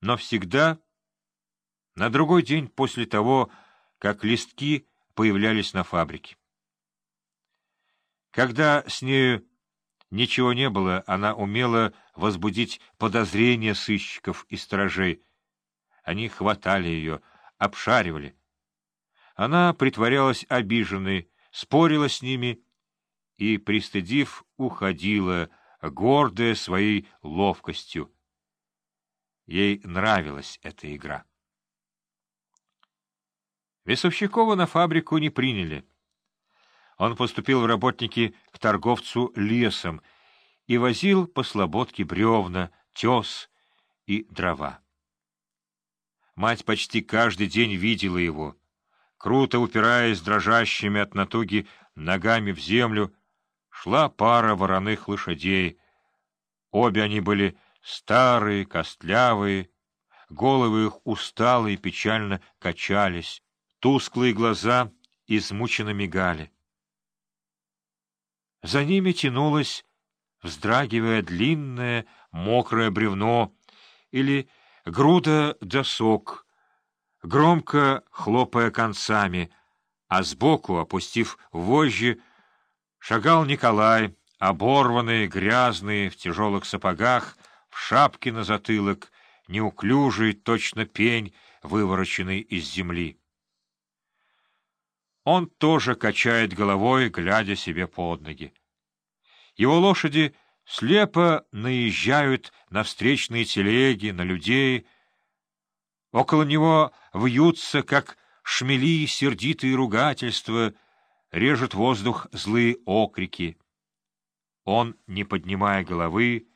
но всегда на другой день после того, как листки появлялись на фабрике. Когда с нею ничего не было, она умела возбудить подозрения сыщиков и сторожей. Они хватали ее, обшаривали. Она притворялась обиженной, спорила с ними и, пристыдив, уходила, гордая своей ловкостью. Ей нравилась эта игра. Весовщикова на фабрику не приняли. Он поступил в работники к торговцу лесом и возил по слободке бревна, тес и дрова. Мать почти каждый день видела его. Круто упираясь дрожащими от натуги ногами в землю, шла пара вороных лошадей. Обе они были старые, костлявые, головы их устало и печально качались. Тусклые глаза измученно мигали. За ними тянулось, вздрагивая длинное мокрое бревно или груда досок, громко хлопая концами, а сбоку, опустив вожжи, шагал Николай, оборванный, грязный, в тяжелых сапогах, в шапке на затылок, неуклюжий, точно пень, вывороченный из земли. Он тоже качает головой, глядя себе под ноги. Его лошади слепо наезжают на встречные телеги, на людей. Около него вьются, как шмели, сердитые ругательства, режут воздух злые окрики. Он, не поднимая головы,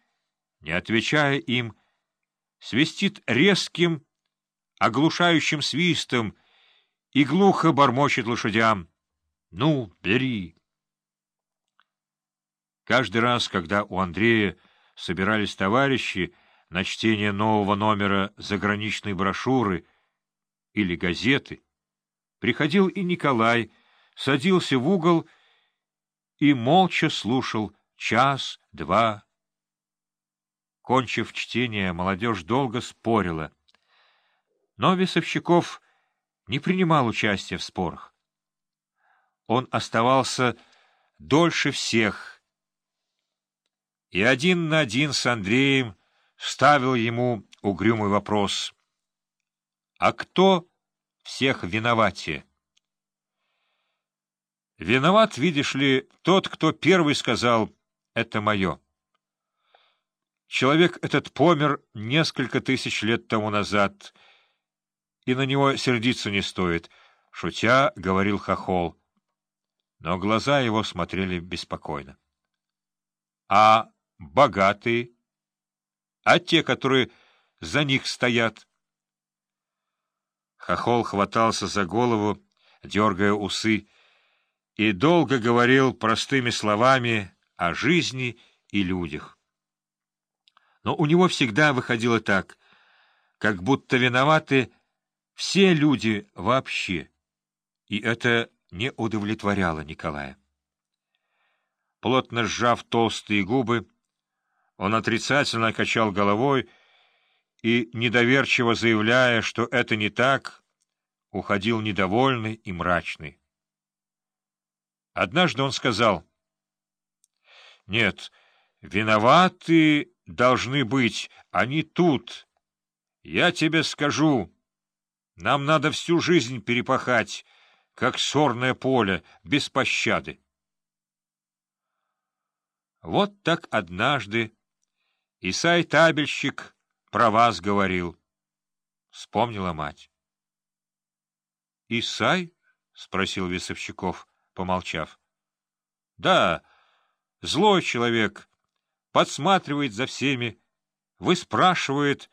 не отвечая им, свистит резким, оглушающим свистом, и глухо бормочет лошадям. «Ну, бери!» Каждый раз, когда у Андрея собирались товарищи на чтение нового номера заграничной брошюры или газеты, приходил и Николай, садился в угол и молча слушал час, два. Кончив чтение, молодежь долго спорила. Но Весовщиков не принимал участия в спорах. Он оставался дольше всех, и один на один с Андреем ставил ему угрюмый вопрос. «А кто всех виноватее?» «Виноват, видишь ли, тот, кто первый сказал «это мое». Человек этот помер несколько тысяч лет тому назад — и на него сердиться не стоит, — шутя говорил Хохол. Но глаза его смотрели беспокойно. — А богатые? А те, которые за них стоят? Хохол хватался за голову, дергая усы, и долго говорил простыми словами о жизни и людях. Но у него всегда выходило так, как будто виноваты все люди вообще, и это не удовлетворяло Николая. Плотно сжав толстые губы, он отрицательно качал головой и, недоверчиво заявляя, что это не так, уходил недовольный и мрачный. Однажды он сказал, «Нет, виноваты должны быть, они тут. Я тебе скажу». Нам надо всю жизнь перепахать, как сорное поле, без пощады. Вот так однажды Исай-табельщик про вас говорил. Вспомнила мать. — Исай? — спросил Весовщиков, помолчав. — Да, злой человек, подсматривает за всеми, выспрашивает,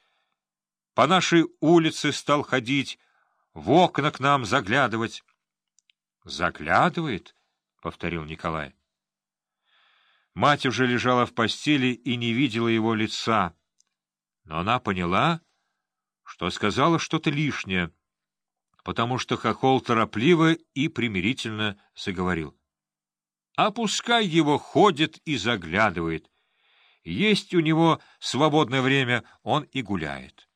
по нашей улице стал ходить, в окна к нам заглядывать. — Заглядывает? — повторил Николай. Мать уже лежала в постели и не видела его лица, но она поняла, что сказала что-то лишнее, потому что Хохол торопливо и примирительно заговорил. — А пускай его ходит и заглядывает. Есть у него свободное время, он и гуляет.